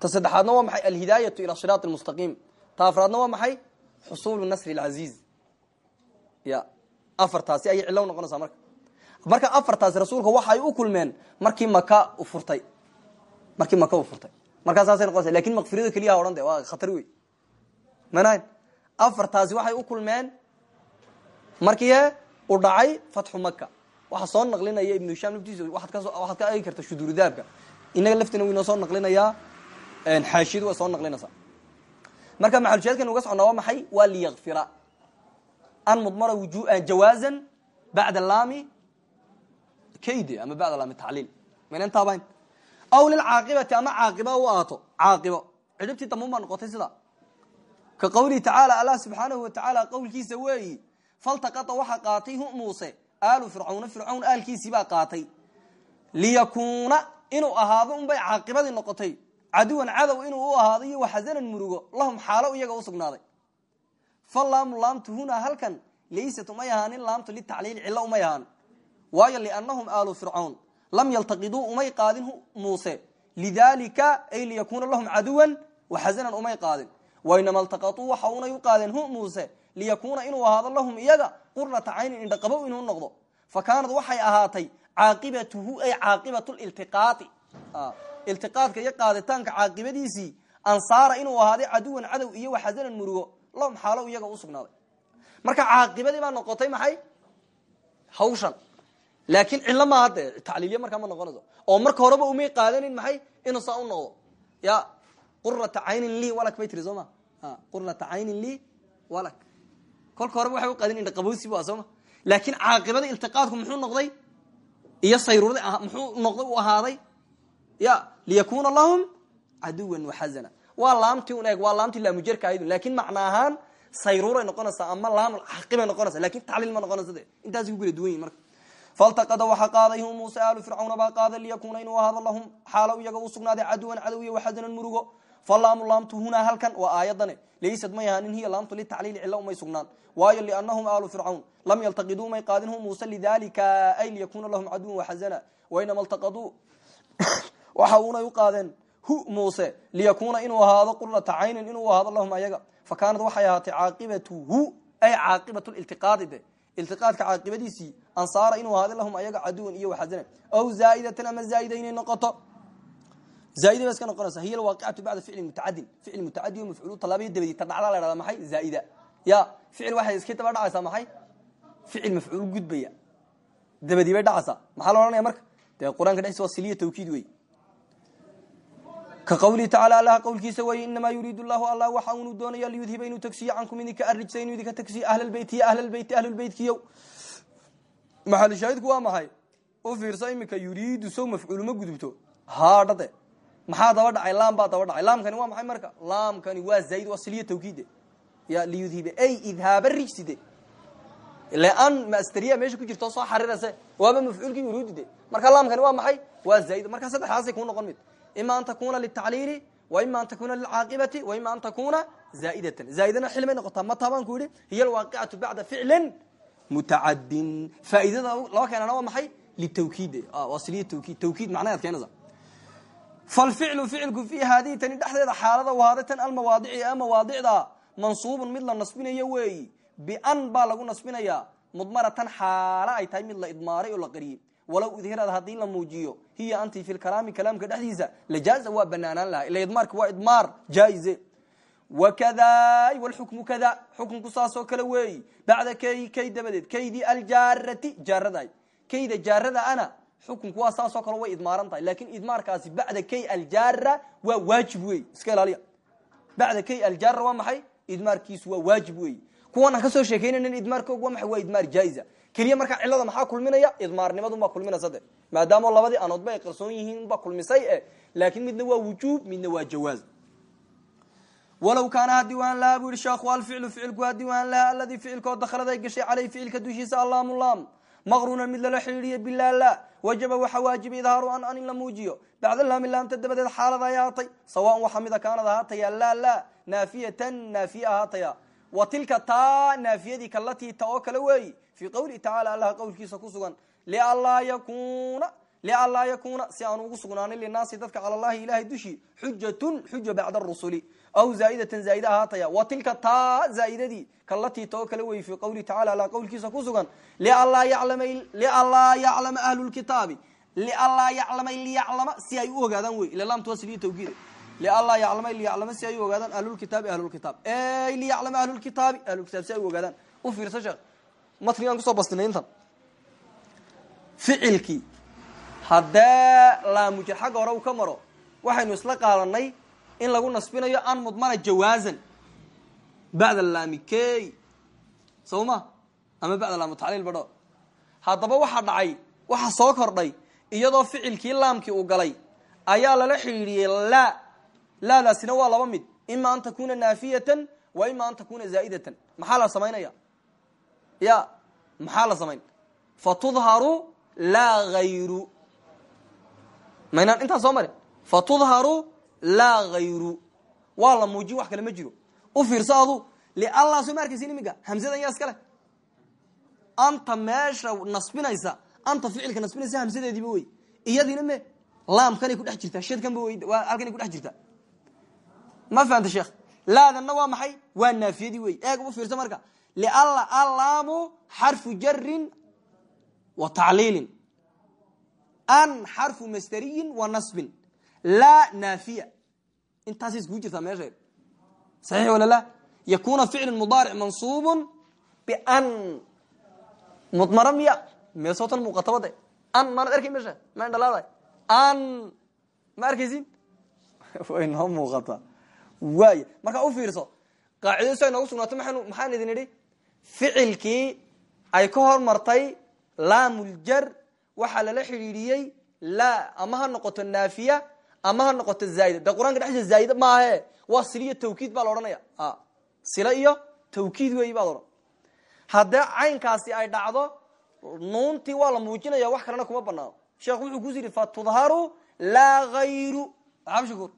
ta saddexaadna waa maxay? Alhidaayatu ila siraat mustaqiim ta afraadna waa maxay? Xusuulu nasri lcaziiz ya afartaasi ayay cillo noqonaysaa marka. Marka afartaasi rasuulka waxay u kulmeen markii maka u furtay. Markii maka u furtay. Markaa saasay noqonaysa laakiin makfirada keliyaha odhan de waa khatar wey manayn afartaasi waxay u kulmeen markii u dhacay fatxu maka waxaa soo naqlinaya ibnu hishaam laftiisa waaad kaso waxaad ka egi karta shuduurudaabka inaga laftina w inoo soo naqlinayaa xaashiyadu way soo naqlinaysaa marka maxalushaadkan uga socnaa waa maxay? Waa liyakfira an mudmara jawaazan bacda laami kayde ama bacda laami tacliil. Maynan taabayn aw lilcaaqibati ama caaqiba u aato. Caaqibo. Cidhibtii damban baa noqotay sida. Ka qawlihi tacaala allah subxaanahu wa tacaala qowlkiisa weeyi faltaqata waxaa qaatay hu muuse aalu fircawna fircawn aalkiisii baa qaatay. Liyakuuna inuu ahaado unbay caaqibadii noqotay. Caduwan cadow inuu u ahaado iyo waxasanan murugo lahum xaalo iyaga usugnaaday falaamu laamtu hunaa halkan laysat umay ahaanin laamtu litacliil cillo umay ahaan. Waayo liannahum aalu fircawn lam yaltaqiduu umay qaadin muuse. Lidaalika ay liyakuuna lahum caduwan waxasanan umay qaadin. Wainama ltaqatuu waxa unay u qaadeen hu muuse liyakuuna inuu ahaado lahum iyaga qurnata caynin indhaqabow inuu noqdo. Fa kaanad waxay ahaatay caaqibatuhu ay caaqibatu liltiqaai iltiqaadka iyo qaaditaanka caaqibadiisii ansaara inuu ahaaday caduwan cadow iyo waxasanan murugo lahum xaalo iyaga u sugnaaday. Marka caaqibadii baa noqotay maxay? Hawshan. Laakiin cillo maaha dee tacliiliya markaa ma noqonayso oo marka horeba umay qaadanin maxay? Inuu saa u noqdo. Ya qurata caynin lii walak bay tiri soo ma? Qurnata caynin lii walak. Kolka horeba waxay u qaadin indhaqabowsi bu sooma laakiin caaqibada iltiqaadku muxuu noqday iyo sayruurda muxuu noqday u ahaaday? Ya liyakuna lahum caduwan waxazana waa laamtii un eeg waa laamtii laamujerka aydu laakin macna ahaan sayruuray noqonaysaa ama laamul caaqibay noqonaysa laakiin tacliil ma noqonaysa de kala duwan yihiin marka. Faltaqada waxaa qaaday hu muuse aalu fircawna baa qaaday liyakuuna inuu ahaado lahum xaalo iyaga u sugnaaday caduwan cadow iyo murugo falaamu laamtu hunaa halkan waa aayadane laysad may ahaanin hiya laamtu litacliili cilo umay sugnaan waayo liannahum aalu fircawn lam yaltaqiduu may qaadin hu muuse lidalika ay liyakuuna lahum caduwan waxazana wainama ltaqaduu waxa unay u qaadeen hu muuse liyakuuna inuu ahaado qurata caynin inuu ahaado lahum ayaga fa kaanad waxay ahaatay caaqibatuhu ay caaqibatu liltiqaadi de iltiqaadka caaqibadiisii ansaara inuu ahaado lahum ayaga caduwan iyo waxazana aw zaa'idatan ama zaa'ida inay noqoto zaaida ba iska noqonaysa hiy alwaaqicatu bacda ficli mutacadin ficil mutacadi o mafcuulu talaabaya dabadii ta dhacda la hahda maxay zaaida ya ficil waxay iska daba dhacaysaa maxay ficil mafcuul gudbaya dabadii bay dhacaysaa maxaa la ohanaya marka dee qur'aanka dhexdiisa waa siliya tawkiid wey ka qawlihi tacala allah qowlkiisa weeye inamaa yuriidu llahu allah waxa unu doonaya liyudhiba inuu tagsiyo cankum idinka arijsa inuu idinka tagsiyo ahlalbeyti ya ahlalbeyti ahlulbeytkiyow maxalushaahidku waa maxay u fiirso imika yuriidu sow mafcuuluma gudubto haadhade maxaa daba dhacay laam baa daba dhacay laamkani waa maxay marka? Laamkani waa zaaid waa siliya tawkiide ya liyudhiba ay idhaaba rijside ile an masteriya meesha ku jirto soo xarirase waaba mafcuulkii yuruudide marka laamkani waa maxay? Waa zaaid marka saddexdaasay kuu noqon mid. Ima an takuna litacliili wa ima an takuna lilcaaqibati wa ima an takuna zaaidatan. Zaaidana xilmay noqotaa mataa baan ku yihi hiy alwaaqicatu bacda ficlin mutacadin. Faaidada laba keenana waa maxay? Litawkiid wasiliya tawkiid. Tawkiid macnahead keenaysa falficlu ficilku fi haadihi tani dhexdeeda xaalada wahaada tan almawaadici ee mawaadicda mansuubun mid la nasbinayo weeyi bian baa lagu nasbinayaa mudmaratan xaalo ay tahay mid la idmaaray oo la qariyey walow udhirad haddii la muujiyo hiya anti fi lkalaami kalaamka dhexdiisa lajaaza waa banaanaan laha ila idmaarka waa idmaar jaa'ize wakada wlxukmu kada xukunku saasoo kale weeyi bacda kay dabadeed kaydii aljaarati jaaradaay kayda jaarada ana xukunku waa saasoo kale way idmaaran tahay laakiin idmaarkaasi bacda kay aljaara waa waajib wey iska ilaaliya. Bacda kay aljaara waa maxay? Idmaarkiisu waa waajib wey kuwan aan ka soo sheekeynayn idmaarkoog waa maay cilada maxaa kulminaya? Idmaarnimadunbaa kulminaysa de maadaama labadii anoodba ay qarsoon yihiin baa kulmisay e laakin midna waa wujuub midna waa jawaaz. Walow kaana haddii waan lahaa bu yihi sheekhu alficlu ficilku haddii waan lahaa aladii ficilkoo dakhalad ay gashay caleyh ficilka dushiisa allaamu laam. Maqruunan mid lala xidhiiriye bilaala wajaba waxa waajibay idhaaru an an in la muujiyo bacda laami laamta dabadeed xaalad ay ahaatay sawaan waxa mida kaanad ahaataya laa laa naafiyatan naafiye ahaataya wa tilka taa naafiyadii kalatii ta oo kale weeyi fii qawlihi tacala allah qowlkiisa ku sugan lianlaa yakuna lianlaa yakuuna si aan ugu sugnaanin linaasi dadka cala llahi ilahay dushii xujatun xuja bacda rusuli aw zaaidatan zaaid ahaataya wa tilka taa zaaidadii kalatii ta oo kale weeyi fii qawlihi tacala allah qowlkiisa ku sugan lianlaa yaclama ahlulkitaabi lianlaa yaclama liyaclama si ay u ogaadaan wey ila laamtu wasliyo tawkiid lianlaa yaclama liyaclama si ay u ogaadaan ahlulkitaabi ahlulkitaab ey liyaclama ahlulkitaabi ahlulkitaab si ay u ogaadaan u fiirsa sheekh matnigaan ku soo bastinay intan ficilkii haddee laamuja xagga hore u ka maro waxaynu isla qaadanay in lagu nasbinayo an mudmana jawaazan bacda laami key soo ma ama bacda laamu tacliil badho haddaba waxaa dhacay waxa soo kordhay iyadoo ficilkii laamkii uu galay ayaa lala xidhiidhiyey laa laadaasina waa laba mid. Ima an takuna naafiyatan wa ima an takuna zaa'idatan. Maxaa la samaynaya ya maxaa la samayn fatudharu laa hayru maynaan intaan soo marin. Fatudharu laa hayru waa la muujin wax kale ma jiro. U fiirso adu liallah soo ma arkaysin iminka hamsadan yaa iska leh. Anta meesha nasbinaysa anta ficilka nasbinaysa hamsadeediiba wey. Iyadiina me laamkanay ku dhex jirtaa shadkanba halkanay ku dhex jirtaa ma fahamta sheekh? Laadanna waa maxay? Waa naafiyadii wey. Eeg u fiirso marka. Lialla allaamu xarfu jarin wa tacliilin. An xarfu masderiyin wa laa naafiya intaasay iskugu jirtaa meesheed saxiix wala la yakuna ficlu mudaaric mansuubun bian mudmara miya meesootan muuqatabade an maanad arkay meesha maan dhalaada an ma arkaysin way noo muuqataa waay markaa u fiirso qaacido si ay noogu sugnaato maxaan idin idhi ficilkii ay ka hormartay laamuljar waxaa lala xidhiidhiyey laa ama ha noqoto naafiya ama ha noqoto zaa'ida de qur'aanka dhexdiisa zaa'ida maahe. Waa sila iyo tawkiid baa la odhanaya sila iyo tawkiid weeyi baad odhan. Haddee caynkaasi ay dhacdo nuuntii waa la muujinaya wax kalena kuma banaano sheekhu wuxuu kusi yidhi fatudharu laa hayru abshakur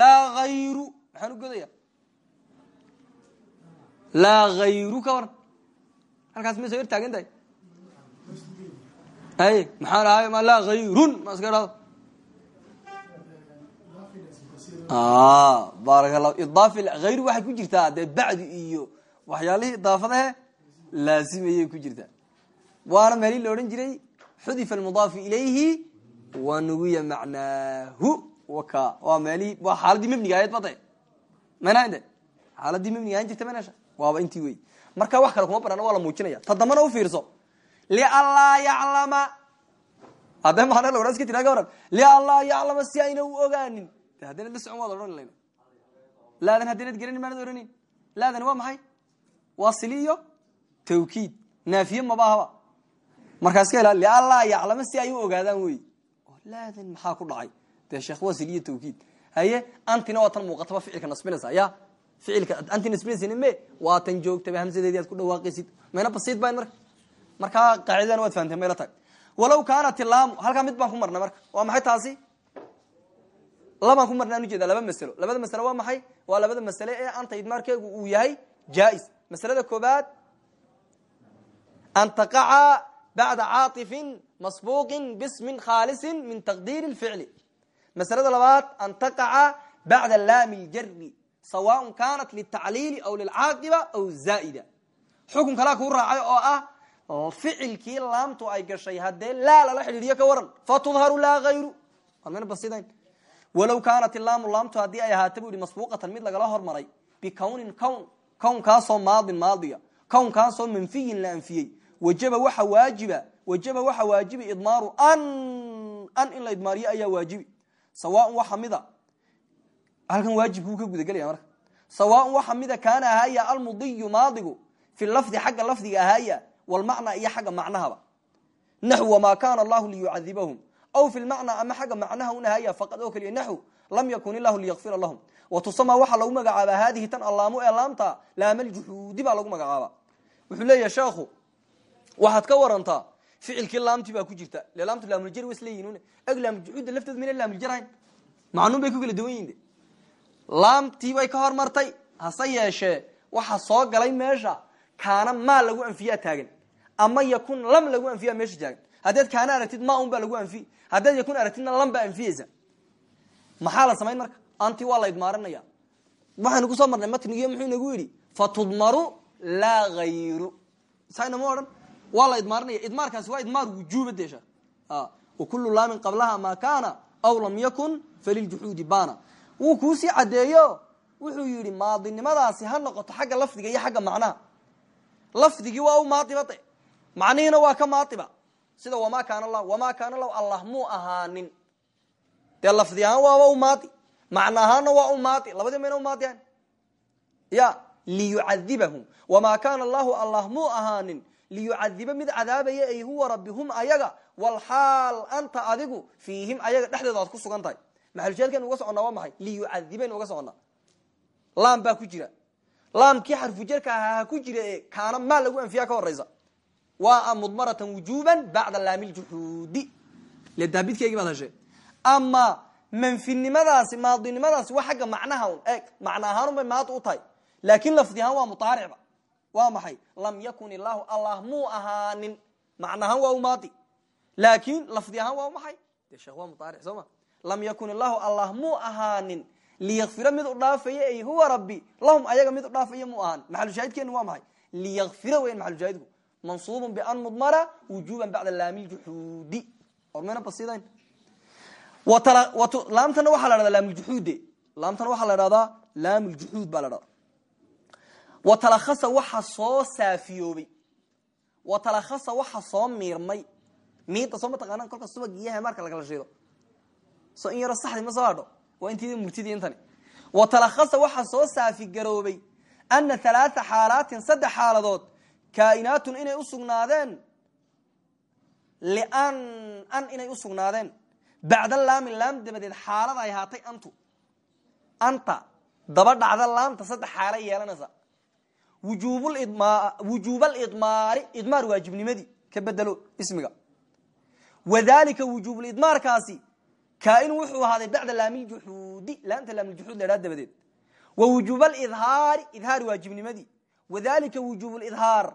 laa hayru maxaan u godaya laa hayru ka waran halkaas ma soo yar taagan ay maxaa dhahay ma laa baaraka la idaafi hayru waxay ku jirtaa dee bacdi iyo waxyaalihii idaafadahe laazimayay ku jirtaa. Waana meelii la odhan jiray xudifa almudaafu ilayhi wa nugiya macnaahu. Waka waa meelihii waa xaaladii mebniga ahayd bade manade xaaladii mebniga ahan jirta menesha waaba intii wey marka wax kale kuma banaan waa muujinaya. Ta u fiirso. Lianlaa yaclama haddee maana la odhan iska tiraa ka waran lianlaa si ayna u ogaanin haddaynad la socon waad odhan layna laadan haddaynad garanin maanad odhanin laadan waa maxay? Waa sili iyo tawkiid. Naafiye mabahaba markaas ka hela lianlaa yaclama si ay u ogaadaan wey laadan maxaa ku dhacay? Dee sheekh waa siliyo tawkiid. Haye antina waa tan muuqataba ficilka nasbinaysa. Ya ficilka anti nisbinaysin me waa tan joogtaba hamsadeedii aad ku dhawaaqaysid. Mayna basiid bayn marka. Markaa qaacidadan waad fahamteen mayla tag. Walow kaanat ilaamu halkaa mid baan ku marnay marka. Waa maxay taasi labaan ku marnay an ujeeda laba masalo labada masalo waa maxay waa labada masale ee anta idmaarkeegu uu yahay jaa-is masalada koobaad an taqaca bacda caaطifin masbuuqin bismin khaalisin min taqdiiri اlficli masalada labaad an taqaca bacda laami اljari sawaء kanat litacliili aw lilcaaqiba aw zaa'ida xukun kalaa kuu raacay oo ah ficilkii laamtu ay gashay haddee laa lala xidhiidhiyo ka waran fatudharu laa hayru wana basidayn walow kaanat ilaamu laamtu haddii ay ahaata bu yihi masbuuqatan mid lagala hormaray bikownin kown kownkaasoo maadin maadiya kownkaasoo manfiyin la anfiyey. Wajaba waxa waajiba wajaba waxa waajibi idmaaru an an in la idmaariyo ayaa waajibi. Sawaan waxa mida halkan waajibkuu ka gudagelaya marka. Sawaan waxa mida kaana ahaaya almudiyu maadigu fi lafdi xagga lafdiga ahaaya walmacna iyo xagga macnahaba naxw wamaa kaana allahu liyucadibahum aw fi lmacna ama xagga macnaha un ahaaya faqad oo keliya naxw lam yakun illahu liyakfira lahum watusama waxaa lagu magacaabaa haadihi tan allaamu ee laamta laamaljuxuudi baa lagu magacaaba wuxuu leeyahay sheekhu waxaad ka warantaa ficilkii laamtii baa ku jirta le laamtu laamuljar wa isleeyihin eg laamuljuxuudda lafteed mina laamuljarhayn macnuun bay ku kala duwan yihiin laamtii bay ka hormartay hase yeeshee waxa soo galay meesha kaana maa lagu anfiyaa taagan ama yakun lam lagu haddaad kaana aragtid ma un baa lagu anfiy haddaad yakun aragtidna lam baa maxaa la samayn marka? Anti waa la idmaarinaya waxaynu ku soo marnay matnigiyo muxuu inagu yidhi fatudmaru laa hayru saynama odhan? Waa la idmaarinaya idmaarkaasi waa idmaar wujuuba desha wakulu laamin qablaha maa kaana aw lam yakun faliljuxuudi bana wuu kuusii caddeeyo. Wuxuu yidhi maadinimadaasi ha noqoto xagga lafdiga iyo xagga macnaha. Lafdigii waa u maadibade waa ka maadiba sida wamaa kaana lah wamaa kaana lah allah muu ahaanin. Dee lafdi ahaan waaba u maadi macno ahaanna waa u maadi labadii mayna umaadiyan ya liyucadibahum. Wamaa kaana allahu allah muu ahaanin. Liyucadiba mid cadaabaya ay huwa rabbi hum ayaga walxaal anta adigu fiihim ayaga dhexdooda aad ku sugan tahay. Maxalushaadkan uga soconnaa waa maxay? Liyucadibaynu uga soconnaa laam baa ku jira. Laamkii xarfujarka ahaa ha ku jira kaana maa lagu anfiyaa ka horaysa waa mudmaratan wujuban bacda laamiljuxuudi le daabidkeygii baad heshe ama manfinimadaasi maadinimadaasi waa xagga macnaha un eeg macna ahaanun bay maadi u tahay. Laakin lafdi ahaan waa mutaaricba waa maxay? Lam yakun illahu allah muu ahaanin. Macna ahaan waa u maadi. Laakin lafdi ahaan waa maxay? De sheekh waa mutaaric soo ma? Lam yakun illahu allah muu ahaanin. Liyakfira mid u dhaafaya ay huwa rabbi. Lahum ayaga mid u dhaafaya mu ahaan maxalushaahidkeenu waa maxay? Liyakfira weyan maxalushaahidku mansuubun bian mudmara wujuban bacda ormayna basidayn laamtana waxaa la dhahdaa laamuljuxuude laamtana waxaa la dhahdaa laamuljuxuud baa la dhahdaa watalahasa waxa soo saafiyoobay watalahasa waxa soo miirmay miida soo mataqaanaan kolka subag iyo hemaarka lagala shiido so in yaro saxdi ma soo hadho waa intiida murtidii intani watalahasa waxa soo saafigaroobay ana halaaa xaalaatin saddex xaaladood kaainaatun inay usugnaadeen lian an inay usugnaadeen bacda laami laam dabadeed xaalada ay haatay antu. Anta daba dhacda laamta saddex xaala yeelanaysa. Wujuubalidmaari idmaar waajibnimadii ka bedelo ismiga. Wadalika wujuubulidmaarkaasi kaain wuxuu ahaaday bacda laamiljuxuudi laamta laamiljuxuud la dhaa dabadeed. Wa wujuubalidhaari idhaar waajibnimadii. Wadalika wujuubulidhaar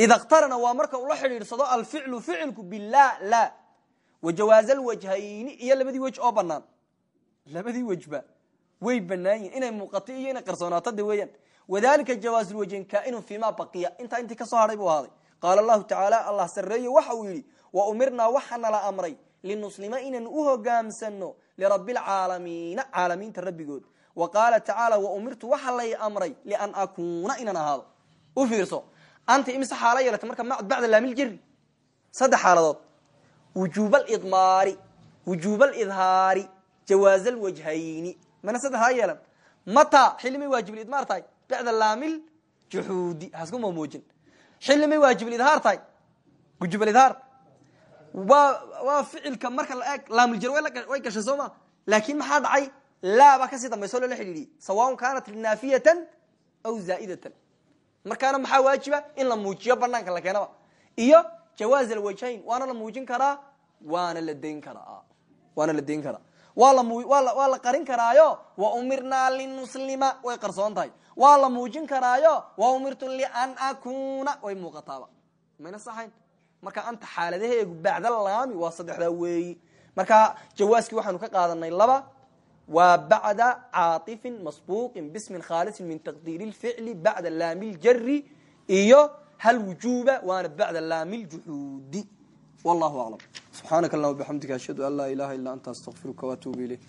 ida khtarana waa marka ula xidhiidhsado alficlu ficilku bila la wajawaaz alwajhayni iyo labadii wej oo banaan labadii wejba way banaan yihiin inay muuqato iyo inay qarsoonaato de weeyaan wadalika jawaazulwajhayn kaainu fima baqiya intaa intii ka soo hadhay buu ahaaday qaala allahu tacaala allah sareeye waxa uu yidhi wa umirnaa waxaana la amray linuslima inaynu u hogaamsano lirabi lcaalamiina caalamiinta rabbigood wa qaala tacaala lay amray lian anta imise xaalo yeelata marka bacda laamiljari saddex xaaladood. Wujuub alidmaari wujuub alidhaari jawaaz alwajhayni mana saddexdaa yeelan? Mata xilli may waajibulidmaar tahay. Bacda laamil juxuudi hasku mamoojin xilli may waajibulidhaar tahay. Wujubalidhaar waa waa ficilka marka la eeg laamiljar way gashay soo ma laakin maxaa dhacay? Laa baa ka sii dambaysa o lala xidhiidhiyey sawaaun kaanat naafiyatan aw zaa'idatan markaana maxaa waajiba? In la muujiyo banaanka la keenaba. Iyo jawaaz alwajhayn waana la muujin karaa? Waana la dayn karaa. Waana la dayn karaa. Waa la qarin karaayo wa umirnaa linuslima way qarsoon tahay. Waa la muujin karaayo wa umirtu lian akuna way muuqataaba. Mayna saxayn? Marka anta xaaladaheegu bacda laami waa saddexdaa weeyi. Marka jawaaskii waxaanu ka qaadanay laba waa bacda caaطifin masbuuqin bismin khaalisin min taqdiiri اlficli bacda laami ljari iyo hal wujuba waana bacda laami ljuxuudi wallahu aclam subxaanaka allahuma bxamdika ashhadu an laa ilaha illa anta astaqfiruka waatuubu ilayk